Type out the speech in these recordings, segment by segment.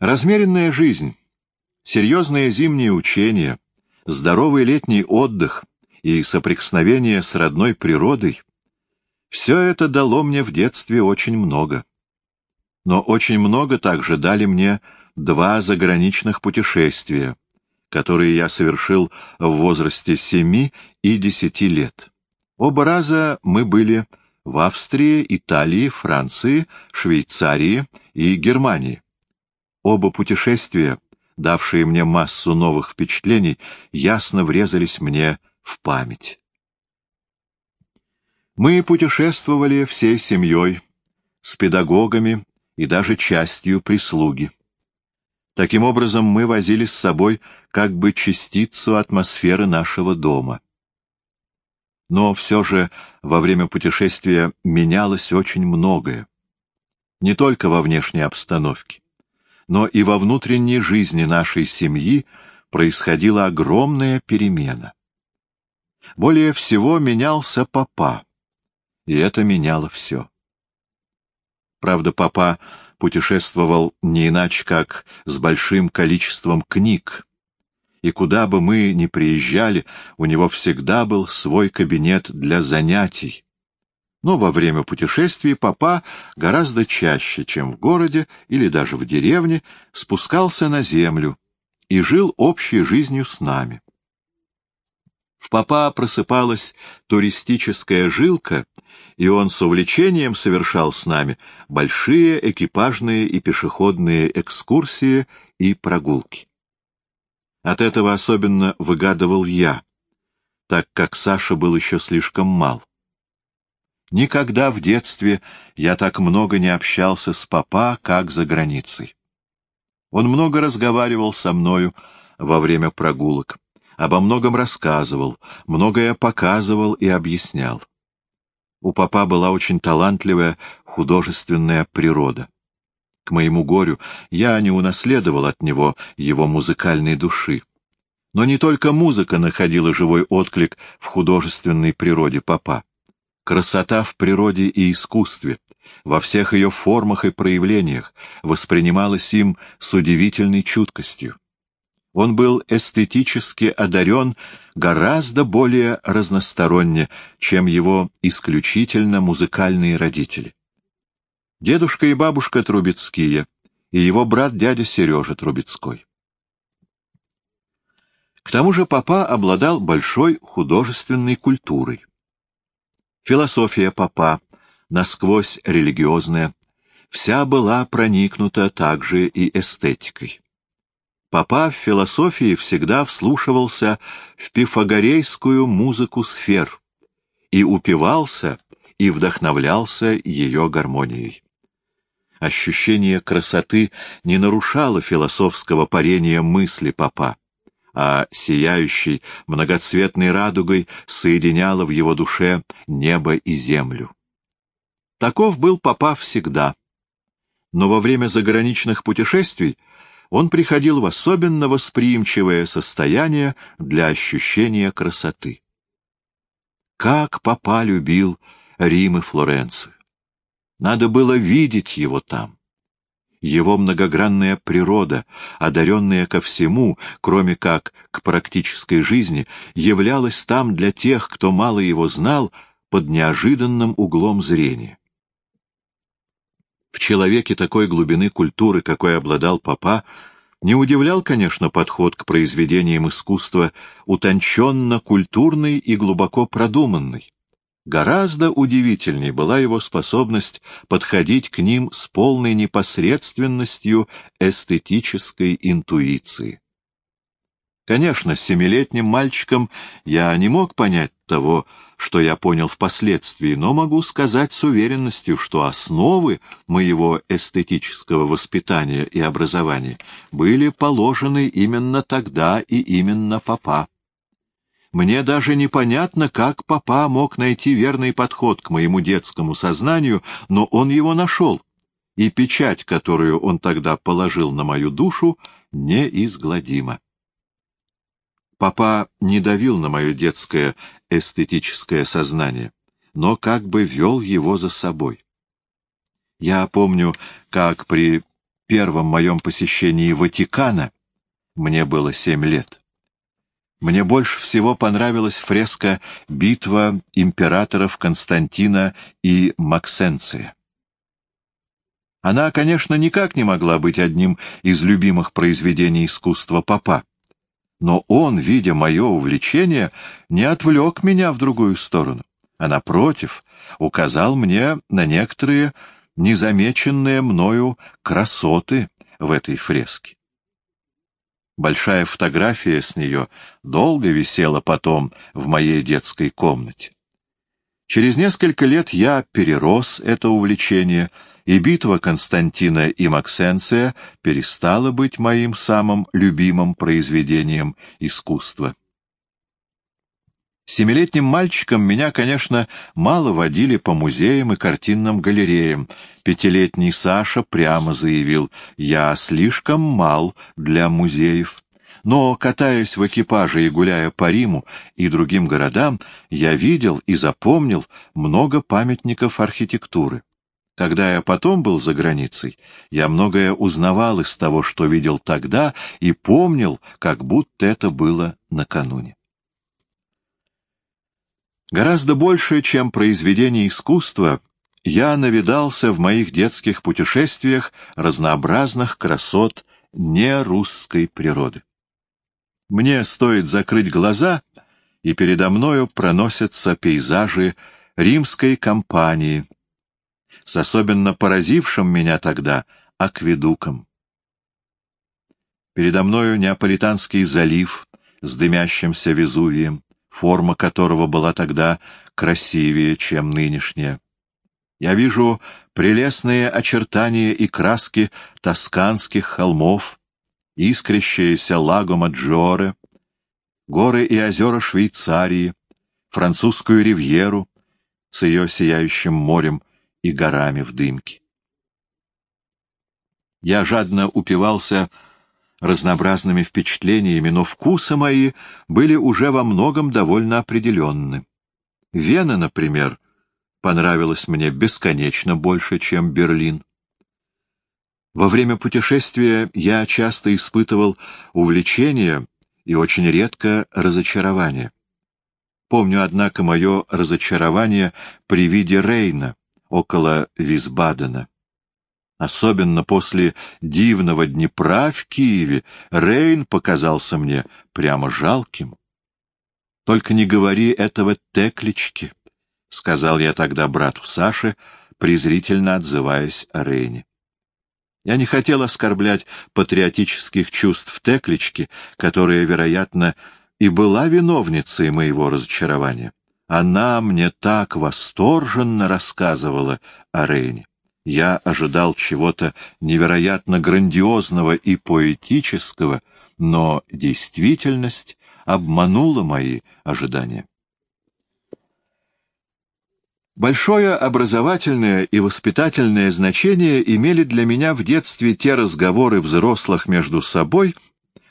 Размеренная жизнь, серьезные зимние учения, здоровый летний отдых и соприкосновение с родной природой — все это дало мне в детстве очень много. Но очень много также дали мне два заграничных путешествия, которые я совершил в возрасте семи и десяти лет. Оба раза мы были в Австрии, Италии, Франции, Швейцарии и Германии. Оба путешествия, давшие мне массу новых впечатлений, ясно врезались мне в память. Мы путешествовали всей семьей, с педагогами и даже частью прислуги. Таким образом, мы возили с собой как бы частицу атмосферы нашего дома. Но все же во время путешествия менялось очень многое. Не только во внешней обстановке, но и во внутренней жизни нашей семьи происходила огромная перемена. Более всего менялся папа, и это меняло все. Правда, папа путешествовал не иначе, как с большим количеством книг, и куда бы мы ни приезжали, у него всегда был свой кабинет для занятий. Но во время путешествий папа гораздо чаще, чем в городе или даже в деревне, спускался на землю и жил общей жизнью с нами. В папа просыпалась туристическая жилка, и он с увлечением совершал с нами большие экипажные и пешеходные экскурсии и прогулки. От этого особенно выгадывал я, так как Саша был еще слишком мал. Никогда в детстве я так много не общался с папа, как за границей. Он много разговаривал со мною во время прогулок, обо многом рассказывал, многое показывал и объяснял. У папа была очень талантливая художественная природа. К моему горю я не унаследовал от него его музыкальной души. Но не только музыка находила живой отклик в художественной природе папа. Красота в природе и искусстве, во всех ее формах и проявлениях, воспринималась им с удивительной чуткостью. Он был эстетически одарен гораздо более разносторонне, чем его исключительно музыкальные родители. Дедушка и бабушка Трубецкие, и его брат дядя Сережа Трубецкой. К тому же папа обладал большой художественной культурой. Философия папа, насквозь религиозная, вся была проникнута также и эстетикой. Папа в философии всегда вслушивался в пифагорейскую музыку сфер и упивался и вдохновлялся ее гармонией. Ощущение красоты не нарушало философского парения мысли папа, а сияющей многоцветной радугой соединяло в его душе небо и землю. Таков был папа всегда. Но во время заграничных путешествий он приходил в особенно восприимчивое состояние для ощущения красоты. Как папа любил Рим и Флоренцию! Надо было видеть его там. Его многогранная природа, одаренная ко всему, кроме как к практической жизни, являлась там для тех, кто мало его знал, под неожиданным углом зрения. В человеке такой глубины культуры, какой обладал папа, не удивлял, конечно, подход к произведениям искусства утонченно культурный и глубоко продуманный. Гораздо удивительней была его способность подходить к ним с полной непосредственностью эстетической интуиции. Конечно, семилетним мальчиком я не мог понять того, что я понял впоследствии, но могу сказать с уверенностью, что основы моего эстетического воспитания и образования были положены именно тогда и именно папа. Мне даже непонятно, как папа мог найти верный подход к моему детскому сознанию, но он его нашел, и печать, которую он тогда положил на мою душу, неизгладима. Папа не давил на мое детское эстетическое сознание, но как бы вел его за собой. Я помню, как при первом моем посещении Ватикана, мне было семь лет. Мне больше всего понравилась фреска «Битва императоров Константина и Максенция». Она, конечно, никак не могла быть одним из любимых произведений искусства папа, но он, видя мое увлечение, не отвлек меня в другую сторону, а, напротив, указал мне на некоторые незамеченные мною красоты в этой фреске. Большая фотография с нее долго висела потом в моей детской комнате. Через несколько лет я перерос это увлечение, и битва Константина и Максенция перестала быть моим самым любимым произведением искусства. Семилетним мальчиком меня, конечно, мало водили по музеям и картинным галереям. Пятилетний Саша прямо заявил, я слишком мал для музеев. Но, катаясь в экипаже и гуляя по Риму и другим городам, я видел и запомнил много памятников архитектуры. Когда я потом был за границей, я многое узнавал из того, что видел тогда, и помнил, как будто это было накануне. Гораздо больше, чем произведение искусства, я навидался в моих детских путешествиях разнообразных красот нерусской природы. Мне стоит закрыть глаза, и передо мною проносятся пейзажи римской кампании, с особенно поразившим меня тогда акведуком. Передо мною Неаполитанский залив с дымящимся Везувием, форма которого была тогда красивее, чем нынешняя. Я вижу прелестные очертания и краски тосканских холмов, искрящиеся лаго Маджоре, горы и озера Швейцарии, французскую ривьеру с ее сияющим морем и горами в дымке. Я жадно упивался разнообразными впечатлениями, но вкусы мои были уже во многом довольно определенны. Вена, например, понравилась мне бесконечно больше, чем Берлин. Во время путешествия я часто испытывал увлечение и очень редко разочарование. Помню, однако, мое разочарование при виде Рейна около Висбадена. Особенно после дивного Днепра в Киеве Рейн показался мне прямо жалким. «Только не говори этого Текличке», — сказал я тогда брату Саше, презрительно отзываясь о Рейне. Я не хотел оскорблять патриотических чувств Теклички, которая, вероятно, и была виновницей моего разочарования. Она мне так восторженно рассказывала о Рейне. Я ожидал чего-то невероятно грандиозного и поэтического, но действительность обманула мои ожидания. Большое образовательное и воспитательное значение имели для меня в детстве те разговоры взрослых между собой,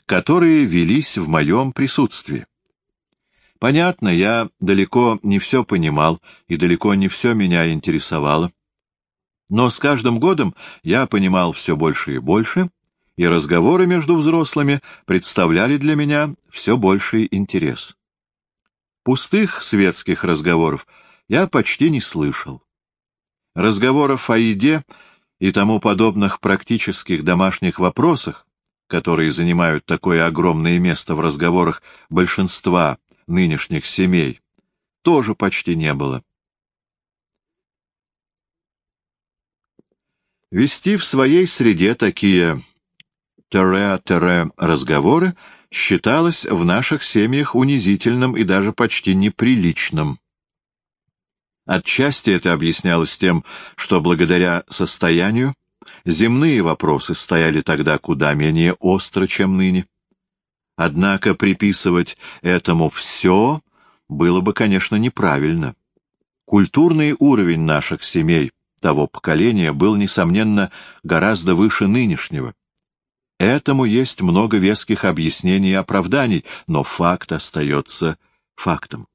которые велись в моем присутствии. Понятно, я далеко не все понимал, и далеко не все меня интересовало. Но с каждым годом я понимал все больше и больше, и разговоры между взрослыми представляли для меня все больший интерес. Пустых светских разговоров я почти не слышал. Разговоров о еде и тому подобных практических домашних вопросах, которые занимают такое огромное место в разговорах большинства нынешних семей, тоже почти не было. Вести в своей среде такие тере-тере разговоры считалось в наших семьях унизительным и даже почти неприличным. Отчасти это объяснялось тем, что благодаря состоянию земные вопросы стояли тогда куда менее остро, чем ныне. Однако приписывать этому все было бы, конечно, неправильно. Культурный уровень наших семей того поколения был, несомненно, гораздо выше нынешнего. Этому есть много веских объяснений и оправданий, но факт остается фактом.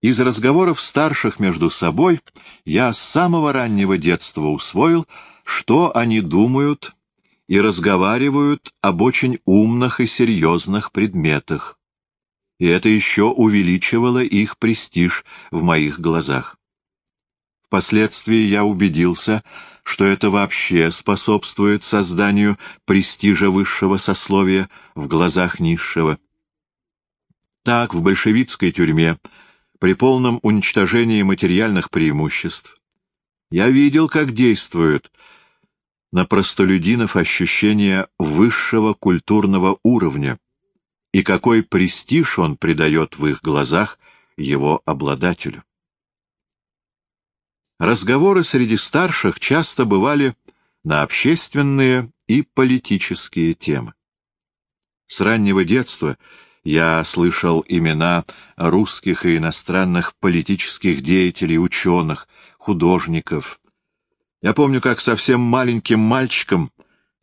Из разговоров старших между собой я с самого раннего детства усвоил, что они думают и разговаривают об очень умных и серьезных предметах. И это еще увеличивало их престиж в моих глазах. Впоследствии я убедился, что это вообще способствует созданию престижа высшего сословия в глазах низшего. Так, в большевистской тюрьме, при полном уничтожении материальных преимуществ, я видел, как действует на простолюдинов ощущение высшего культурного уровня и какой престиж он придает в их глазах его обладателю. Разговоры среди старших часто бывали на общественные и политические темы. С раннего детства я слышал имена русских и иностранных политических деятелей, ученых, художников. Я помню, как совсем маленьким мальчиком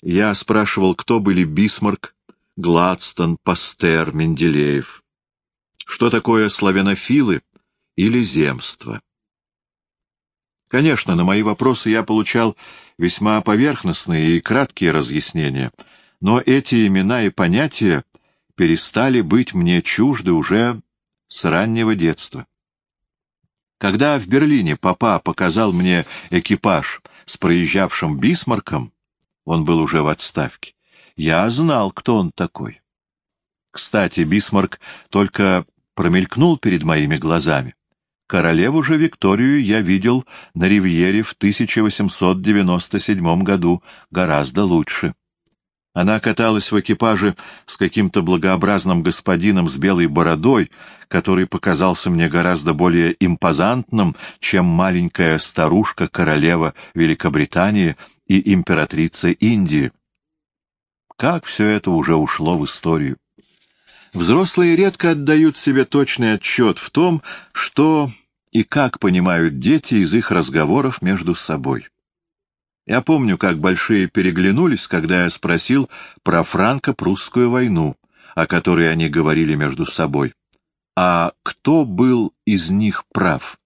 я спрашивал, кто были Бисмарк, Гладстон, Пастер, Менделеев. Что такое славянофилы или земство? Конечно, на мои вопросы я получал весьма поверхностные и краткие разъяснения, но эти имена и понятия перестали быть мне чужды уже с раннего детства. Когда в Берлине папа показал мне экипаж с проезжавшим Бисмарком, он был уже в отставке, я знал, кто он такой. Кстати, Бисмарк только промелькнул перед моими глазами. Королеву же Викторию я видел на Ривьере в 1897 году гораздо лучше. Она каталась в экипаже с каким-то благообразным господином с белой бородой, который показался мне гораздо более импозантным, чем маленькая старушка-королева Великобритании и императрица Индии. Как все это уже ушло в историю. Взрослые редко отдают себе точный отчет в том, что и как понимают дети из их разговоров между собой. Я помню, как большие переглянулись, когда я спросил про франко-прусскую войну, о которой они говорили между собой. А кто был из них прав?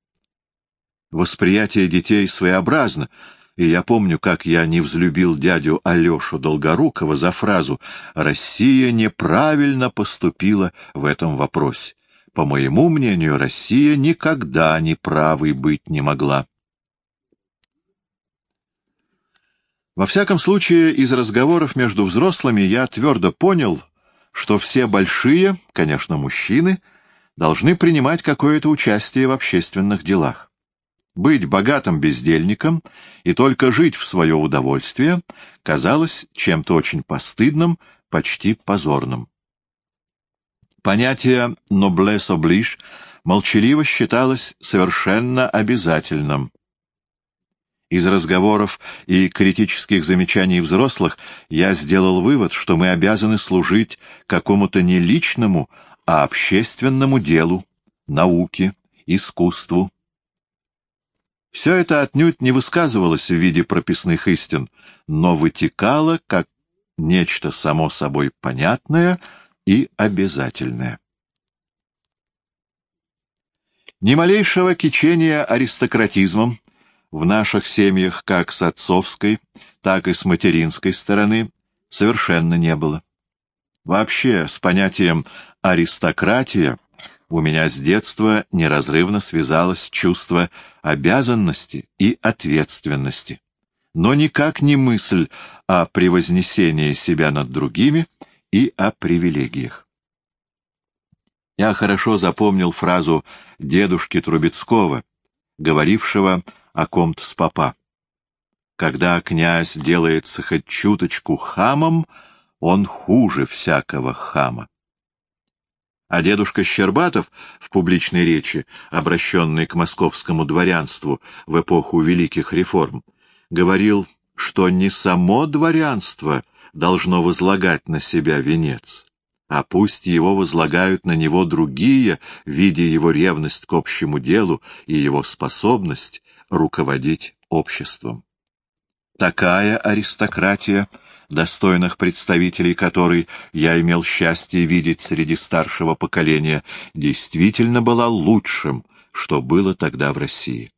Восприятие детей своеобразно — и я помню, как я не взлюбил дядю Алешу Долгорукова за фразу «Россия неправильно поступила в этом вопросе». По моему мнению, Россия никогда не правой быть не могла. Во всяком случае, из разговоров между взрослыми я твердо понял, что все большие, конечно, мужчины, должны принимать какое-то участие в общественных делах. Быть богатым бездельником и только жить в свое удовольствие казалось чем-то очень постыдным, почти позорным. Понятие «noblesse oblige» молчаливо считалось совершенно обязательным. Из разговоров и критических замечаний взрослых я сделал вывод, что мы обязаны служить какому-то не личному, а общественному делу, науке, искусству, все это отнюдь не высказывалось в виде прописных истин, но вытекало как нечто само собой понятное и обязательное. Ни малейшего кичения аристократизмом в наших семьях как с отцовской, так и с материнской стороны совершенно не было. Вообще, с понятием «аристократия» у меня с детства неразрывно связалось чувство обязанности и ответственности, но никак не мысль о превознесении себя над другими и о привилегиях. Я хорошо запомнил фразу дедушки Трубецкого, говорившего о ком-то с папа. Когда князь делается хоть чуточку хамом, он хуже всякого хама а дедушка Щербатов в публичной речи, обращенной к московскому дворянству в эпоху великих реформ, говорил, что не само дворянство должно возлагать на себя венец, а пусть его возлагают на него другие, видя его ревность к общему делу и его способность руководить обществом. Такая аристократия — достойных представителей которой я имел счастье видеть среди старшего поколения, действительно была лучшим, что было тогда в России.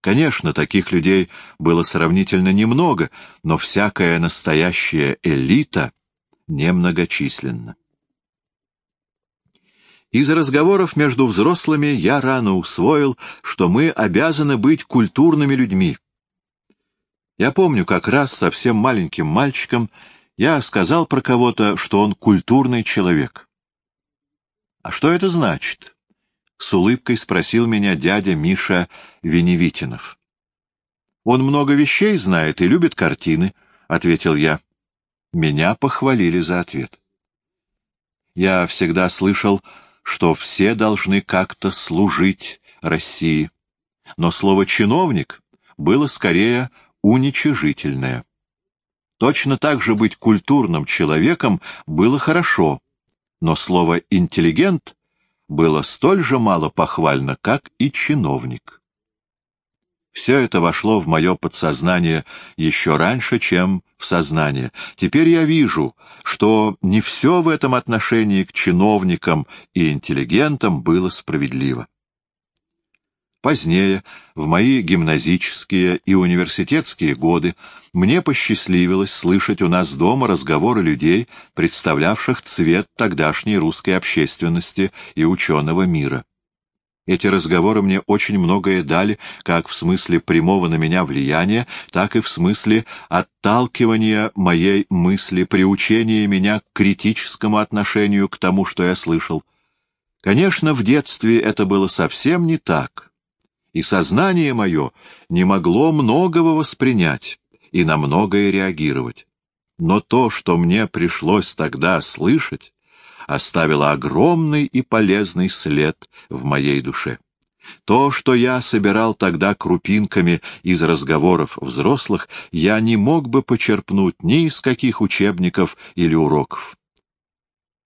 Конечно, таких людей было сравнительно немного, но всякая настоящая элита немногочисленна. Из разговоров между взрослыми я рано усвоил, что мы обязаны быть культурными людьми. Я помню, как раз совсем маленьким мальчиком я сказал про кого-то, что он культурный человек. «А что это значит?» — с улыбкой спросил меня дядя Миша Веневитинов. «Он много вещей знает и любит картины», — ответил я. Меня похвалили за ответ. Я всегда слышал, что все должны как-то служить России. Но слово «чиновник» было скорее уничижительное. Точно так же быть культурным человеком было хорошо, но слово «интеллигент» было столь же мало похвально, как и «чиновник». Все это вошло в мое подсознание еще раньше, чем в сознание. Теперь я вижу, что не все в этом отношении к чиновникам и интеллигентам было справедливо. Позднее, в мои гимназические и университетские годы, мне посчастливилось слышать у нас дома разговоры людей, представлявших цвет тогдашней русской общественности и ученого мира. Эти разговоры мне очень многое дали, как в смысле прямого на меня влияния, так и в смысле отталкивания моей мысли, приучения меня к критическому отношению к тому, что я слышал. Конечно, в детстве это было совсем не так, и сознание мое не могло многого воспринять и на многое реагировать. Но то, что мне пришлось тогда слышать, оставила огромный и полезный след в моей душе. То, что я собирал тогда крупинками из разговоров взрослых, я не мог бы почерпнуть ни из каких учебников или уроков.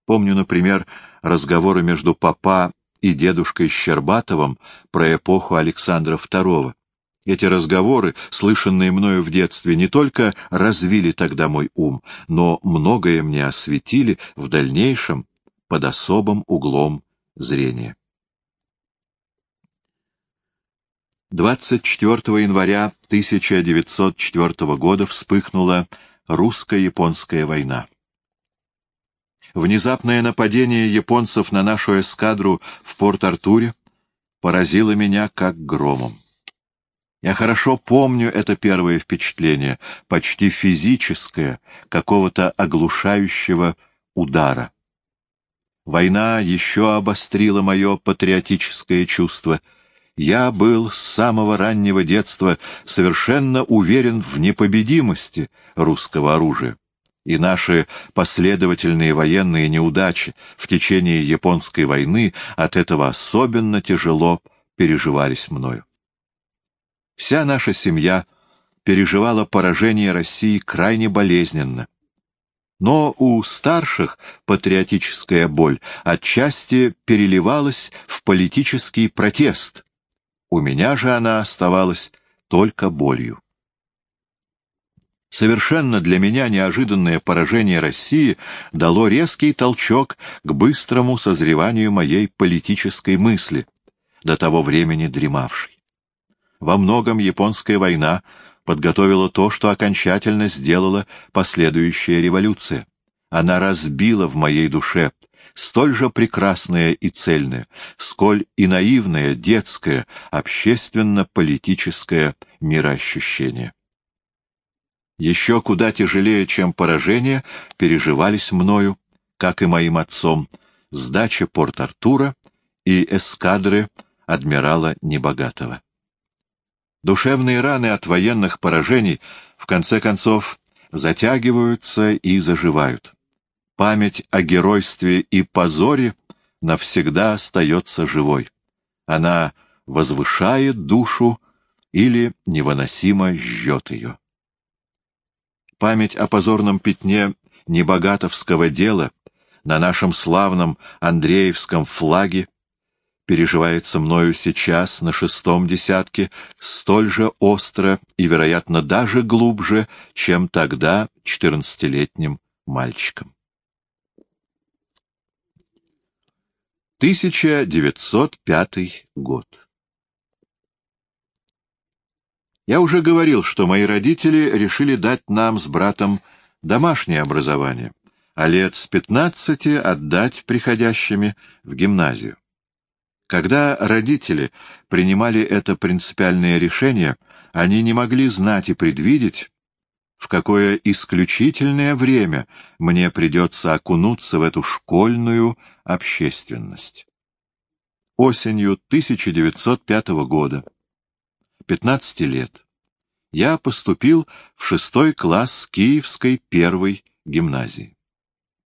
Помню, например, разговоры между папа и дедушкой Щербатовым про эпоху Александра II. Эти разговоры, слышанные мною в детстве, не только развили тогда мой ум, но многое мне осветили в дальнейшем под особым углом зрения. 24 января 1904 года вспыхнула русско-японская война. Внезапное нападение японцев на нашу эскадру в Порт-Артуре поразило меня как громом. Я хорошо помню это первое впечатление, почти физическое, какого-то оглушающего удара. Война еще обострила мое патриотическое чувство. Я был с самого раннего детства совершенно уверен в непобедимости русского оружия. И наши последовательные военные неудачи в течение японской войны от этого особенно тяжело переживались мною. Вся наша семья переживала поражение России крайне болезненно. Но у старших патриотическая боль отчасти переливалась в политический протест. У меня же она оставалась только болью. Совершенно для меня неожиданное поражение России дало резкий толчок к быстрому созреванию моей политической мысли, до того времени дремавшей. Во многом японская война подготовила то, что окончательно сделала последующая революция. Она разбила в моей душе столь же прекрасное и цельное, сколь и наивное, детское, общественно-политическое мироощущение. Еще куда тяжелее, чем поражение, переживались мною, как и моим отцом, сдача Порт-Артура и эскадры адмирала Небогатого. Душевные раны от военных поражений в конце концов затягиваются и заживают. Память о геройстве и позоре навсегда остается живой. Она возвышает душу или невыносимо жжет ее. Память о позорном пятне небогатовского дела на нашем славном Андреевском флаге переживается мною сейчас на шестом десятке столь же остро и, вероятно, даже глубже, чем тогда четырнадцатилетним мальчиком. 1905 год Я уже говорил, что мои родители решили дать нам с братом домашнее образование, а лет с пятнадцати отдать приходящими в гимназию. Когда родители принимали это принципиальное решение, они не могли знать и предвидеть, в какое исключительное время мне придется окунуться в эту школьную общественность. Осенью 1905 года, 15 лет, я поступил в шестой класс Киевской первой гимназии.